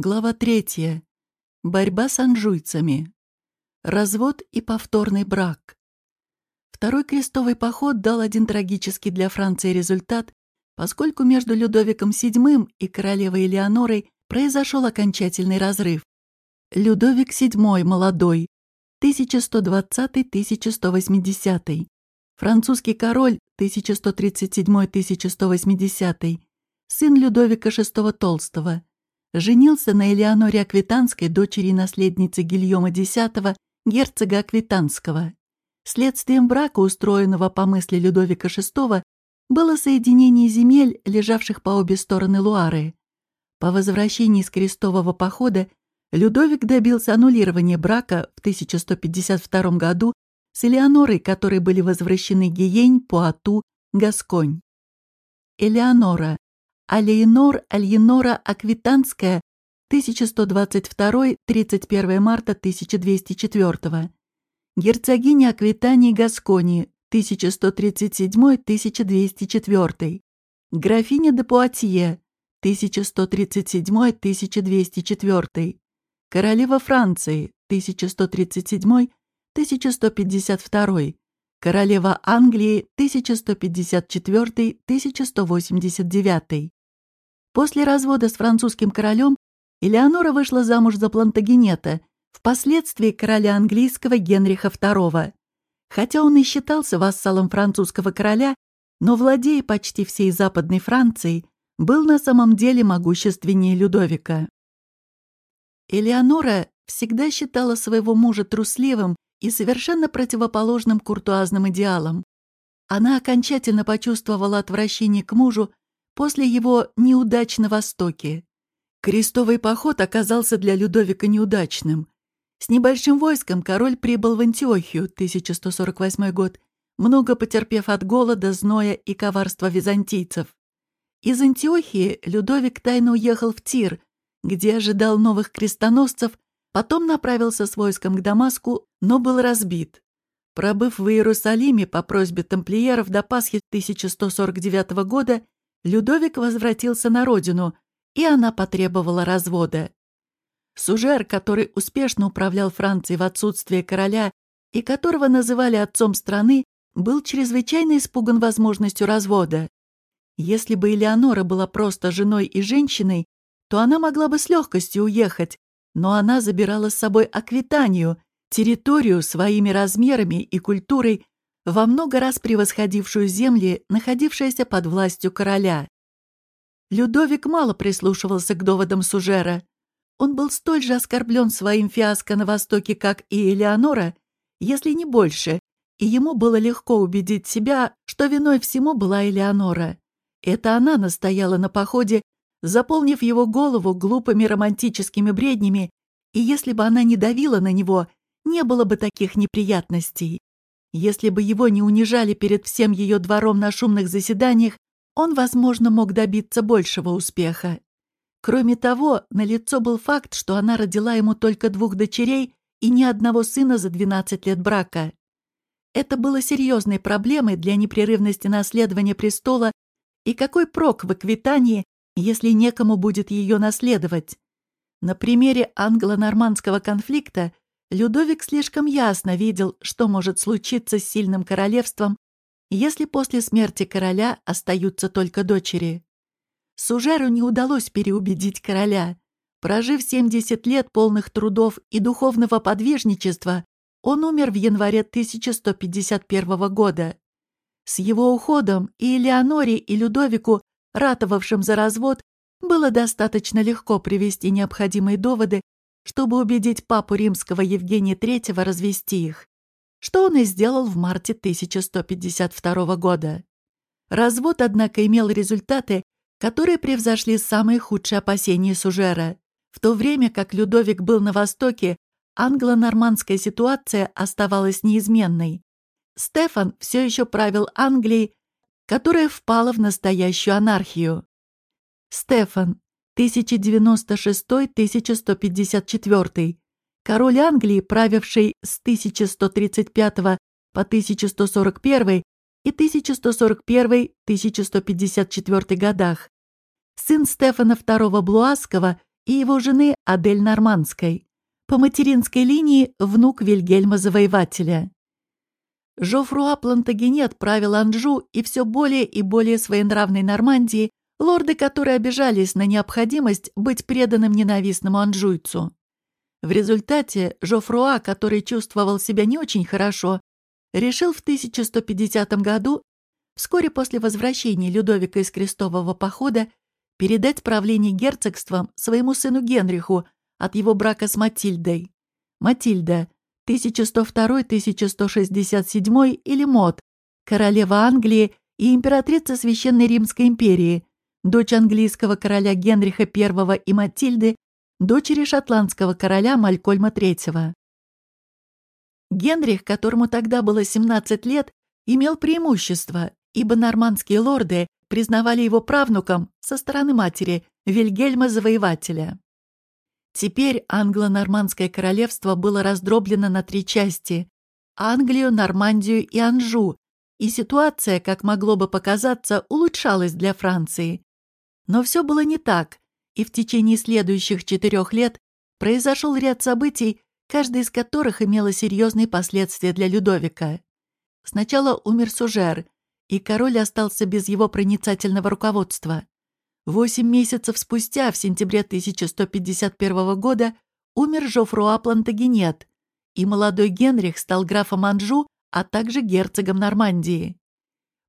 Глава третья. Борьба с анжуйцами. Развод и повторный брак. Второй крестовый поход дал один трагический для Франции результат, поскольку между Людовиком VII и королевой Элеонорой произошел окончательный разрыв. Людовик VII молодой, 1120-1180, французский король 1137-1180, сын Людовика VI Толстого, женился на Элеоноре Аквитанской, дочери наследницы Гильома X, герцога Аквитанского. Следствием брака, устроенного по мысли Людовика VI, было соединение земель, лежавших по обе стороны Луары. По возвращении с крестового похода Людовик добился аннулирования брака в 1152 году с Элеонорой, которой были возвращены Гиень, Пуату, Гасконь. Элеонора, Алейнор Альенора Аквитанская, 1122-31 марта 1204 Герцогиня Аквитании Гаскони, 1137-1204 Графиня де Пуатье, 1137-1204 Королева Франции, 1137-1152 Королева Англии, 1154-1189 После развода с французским королем Элеонора вышла замуж за Плантагенета, впоследствии короля английского Генриха II. Хотя он и считался вассалом французского короля, но, владея почти всей Западной Францией, был на самом деле могущественнее Людовика. Элеонора всегда считала своего мужа трусливым и совершенно противоположным куртуазным идеалам. Она окончательно почувствовала отвращение к мужу после его неудач на Востоке. Крестовый поход оказался для Людовика неудачным. С небольшим войском король прибыл в Антиохию, 1148 год, много потерпев от голода, зноя и коварства византийцев. Из Антиохии Людовик тайно уехал в Тир, где ожидал новых крестоносцев, потом направился с войском к Дамаску, но был разбит. Пробыв в Иерусалиме по просьбе тамплиеров до Пасхи 1149 года, Людовик возвратился на родину, и она потребовала развода. Сужер, который успешно управлял Францией в отсутствие короля и которого называли отцом страны, был чрезвычайно испуган возможностью развода. Если бы Элеонора была просто женой и женщиной, то она могла бы с легкостью уехать, но она забирала с собой Аквитанию, территорию своими размерами и культурой, во много раз превосходившую земли, находившиеся под властью короля. Людовик мало прислушивался к доводам Сужера. Он был столь же оскорблен своим фиаско на Востоке, как и Элеонора, если не больше, и ему было легко убедить себя, что виной всему была Элеонора. Это она настояла на походе, заполнив его голову глупыми романтическими бреднями, и если бы она не давила на него, не было бы таких неприятностей. Если бы его не унижали перед всем ее двором на шумных заседаниях, он, возможно, мог добиться большего успеха. Кроме того, налицо был факт, что она родила ему только двух дочерей и ни одного сына за 12 лет брака. Это было серьезной проблемой для непрерывности наследования престола, и какой прок в Эквитании, если некому будет ее наследовать? На примере англо-нормандского конфликта Людовик слишком ясно видел, что может случиться с сильным королевством, если после смерти короля остаются только дочери. Сужеру не удалось переубедить короля. Прожив 70 лет полных трудов и духовного подвижничества, он умер в январе 1151 года. С его уходом и Элеоноре, и Людовику, ратовавшим за развод, было достаточно легко привести необходимые доводы чтобы убедить папу римского Евгения III развести их, что он и сделал в марте 1152 года. Развод, однако, имел результаты, которые превзошли самые худшие опасения Сужера. В то время как Людовик был на Востоке, англо-нормандская ситуация оставалась неизменной. Стефан все еще правил Англией, которая впала в настоящую анархию. Стефан, 1096-1154, король Англии, правивший с 1135 по 1141 и 1141-1154 годах, сын Стефана II Блуаского и его жены Адель Нормандской, по материнской линии внук Вильгельма Завоевателя. Жофруа Плантагенет правил Анжу и все более и более своенравной Нормандии, лорды которые обижались на необходимость быть преданным ненавистному анжуйцу. В результате Жофруа, который чувствовал себя не очень хорошо, решил в 1150 году, вскоре после возвращения Людовика из крестового похода, передать правление герцогством своему сыну Генриху от его брака с Матильдой. Матильда 1102-1167 или Мод, королева Англии и императрица Священной Римской империи, дочь английского короля Генриха I и Матильды, дочери шотландского короля Малькольма III. Генрих, которому тогда было 17 лет, имел преимущество, ибо нормандские лорды признавали его правнуком со стороны матери Вильгельма Завоевателя. Теперь англо-нормандское королевство было раздроблено на три части – Англию, Нормандию и Анжу, и ситуация, как могло бы показаться, улучшалась для Франции. Но все было не так, и в течение следующих четырех лет произошел ряд событий, каждый из которых имело серьезные последствия для Людовика. Сначала умер Сужер, и король остался без его проницательного руководства. Восемь месяцев спустя, в сентябре 1151 года, умер Жофруа Плантагенет, и молодой Генрих стал графом Анжу, а также герцогом Нормандии.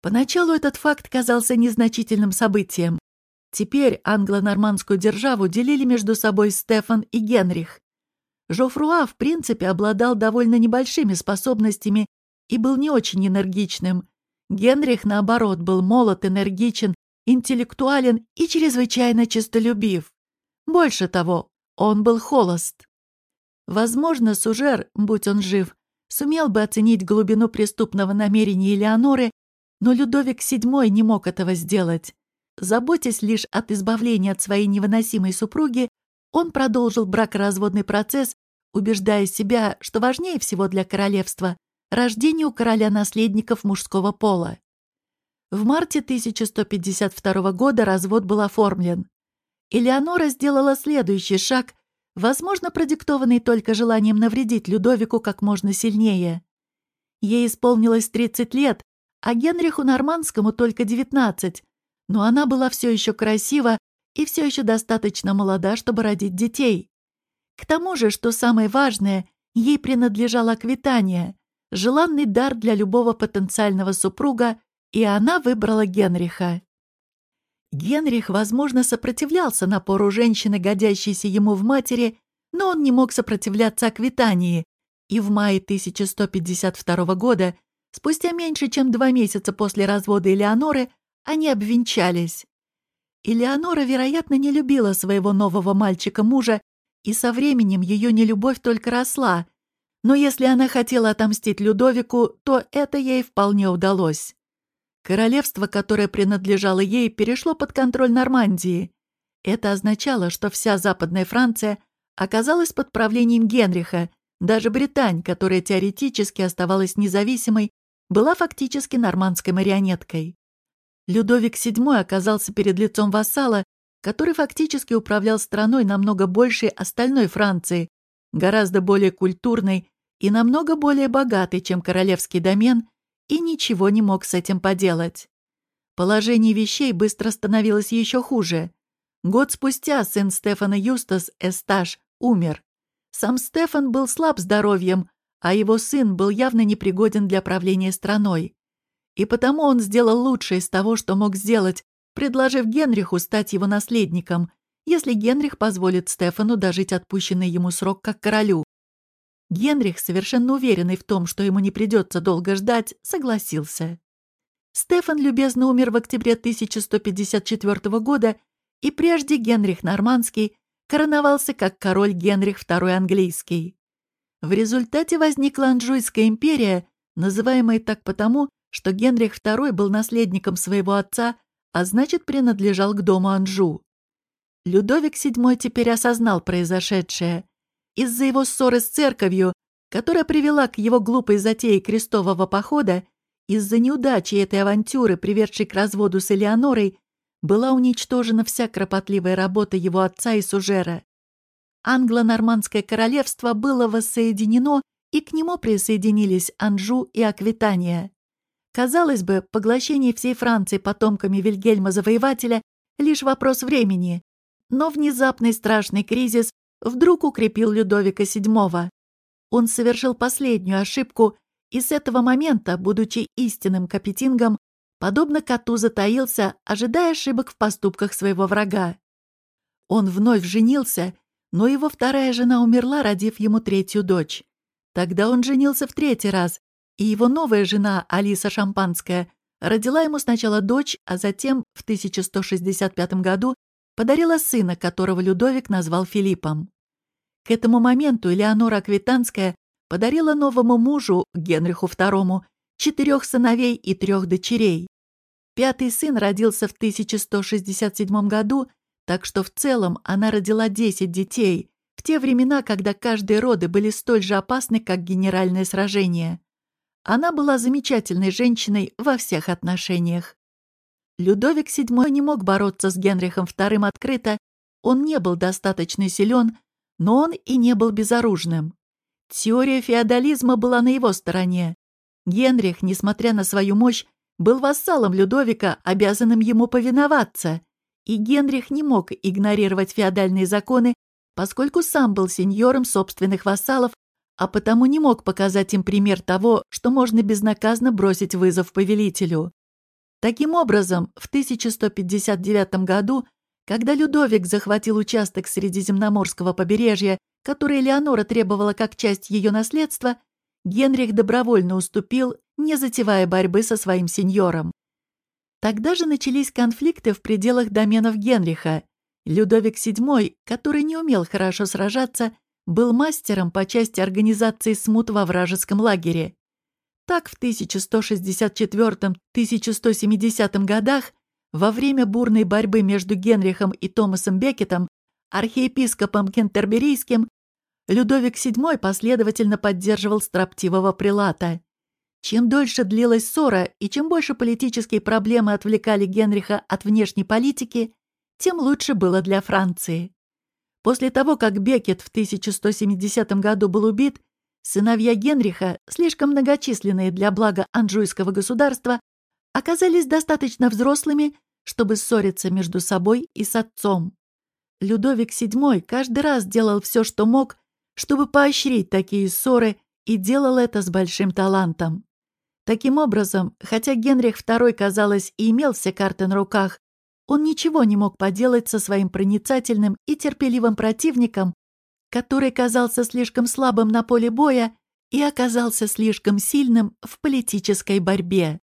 Поначалу этот факт казался незначительным событием. Теперь англо-нормандскую державу делили между собой Стефан и Генрих. Жофруа, в принципе, обладал довольно небольшими способностями и был не очень энергичным. Генрих, наоборот, был молод, энергичен интеллектуален и чрезвычайно честолюбив. Больше того, он был холост. Возможно, Сужер, будь он жив, сумел бы оценить глубину преступного намерения Элеоноры, но Людовик VII не мог этого сделать. Заботясь лишь от избавления от своей невыносимой супруги, он продолжил бракоразводный процесс, убеждая себя, что важнее всего для королевства – рождение у короля наследников мужского пола. В марте 1152 года развод был оформлен. Элеонора сделала следующий шаг, возможно, продиктованный только желанием навредить Людовику как можно сильнее. Ей исполнилось 30 лет, а Генриху Нормандскому только 19, но она была все еще красива и все еще достаточно молода, чтобы родить детей. К тому же, что самое важное, ей принадлежало аквитания, желанный дар для любого потенциального супруга и она выбрала Генриха. Генрих, возможно, сопротивлялся напору женщины, годящейся ему в матери, но он не мог сопротивляться Аквитании, и в мае 1152 года, спустя меньше чем два месяца после развода Элеоноры, они обвенчались. Элеонора, вероятно, не любила своего нового мальчика-мужа, и со временем ее нелюбовь только росла, но если она хотела отомстить Людовику, то это ей вполне удалось. Королевство, которое принадлежало ей, перешло под контроль Нормандии. Это означало, что вся Западная Франция оказалась под правлением Генриха, даже Британь, которая теоретически оставалась независимой, была фактически нормандской марионеткой. Людовик VII оказался перед лицом вассала, который фактически управлял страной намного больше остальной Франции, гораздо более культурной и намного более богатой, чем королевский домен, и ничего не мог с этим поделать. Положение вещей быстро становилось еще хуже. Год спустя сын Стефана Юстас, Эстаж, умер. Сам Стефан был слаб здоровьем, а его сын был явно непригоден для правления страной. И потому он сделал лучшее из того, что мог сделать, предложив Генриху стать его наследником, если Генрих позволит Стефану дожить отпущенный ему срок как королю. Генрих, совершенно уверенный в том, что ему не придется долго ждать, согласился. Стефан любезно умер в октябре 1154 года, и прежде Генрих Нормандский короновался как король Генрих II английский. В результате возникла Анжуйская империя, называемая так потому, что Генрих II был наследником своего отца, а значит, принадлежал к дому Анжу. Людовик VII теперь осознал произошедшее из-за его ссоры с церковью, которая привела к его глупой затее крестового похода, из-за неудачи этой авантюры, приведшей к разводу с Элеонорой, была уничтожена вся кропотливая работа его отца и сужера. англо-нормандское королевство было воссоединено, и к нему присоединились Анжу и Аквитания. Казалось бы, поглощение всей Франции потомками Вильгельма Завоевателя — лишь вопрос времени. Но внезапный страшный кризис вдруг укрепил Людовика VII. Он совершил последнюю ошибку, и с этого момента, будучи истинным капетингом, подобно коту затаился, ожидая ошибок в поступках своего врага. Он вновь женился, но его вторая жена умерла, родив ему третью дочь. Тогда он женился в третий раз, и его новая жена, Алиса Шампанская, родила ему сначала дочь, а затем, в 1165 году, подарила сына, которого Людовик назвал Филиппом. К этому моменту Элеонора Аквитанская подарила новому мужу, Генриху II, четырех сыновей и трех дочерей. Пятый сын родился в 1167 году, так что в целом она родила 10 детей, в те времена, когда каждые роды были столь же опасны, как генеральное сражение. Она была замечательной женщиной во всех отношениях. Людовик VII не мог бороться с Генрихом II открыто, он не был достаточно силен, но он и не был безоружным. Теория феодализма была на его стороне. Генрих, несмотря на свою мощь, был вассалом Людовика, обязанным ему повиноваться, и Генрих не мог игнорировать феодальные законы, поскольку сам был сеньором собственных вассалов, а потому не мог показать им пример того, что можно безнаказанно бросить вызов повелителю. Таким образом, в 1159 году, когда Людовик захватил участок Средиземноморского побережья, который Леонора требовала как часть ее наследства, Генрих добровольно уступил, не затевая борьбы со своим сеньором. Тогда же начались конфликты в пределах доменов Генриха. Людовик VII, который не умел хорошо сражаться, был мастером по части организации смут во вражеском лагере. Так в 1164-1170 годах, во время бурной борьбы между Генрихом и Томасом Бекетом, архиепископом Кентерберийским, Людовик VII последовательно поддерживал строптивого прилата. Чем дольше длилась ссора и чем больше политические проблемы отвлекали Генриха от внешней политики, тем лучше было для Франции. После того, как Бекет в 1170 году был убит, сыновья Генриха, слишком многочисленные для блага Анжуйского государства, оказались достаточно взрослыми, чтобы ссориться между собой и с отцом. Людовик VII каждый раз делал все, что мог, чтобы поощрить такие ссоры, и делал это с большим талантом. Таким образом, хотя Генрих II, казалось, и имел все карты на руках, он ничего не мог поделать со своим проницательным и терпеливым противником, который казался слишком слабым на поле боя и оказался слишком сильным в политической борьбе.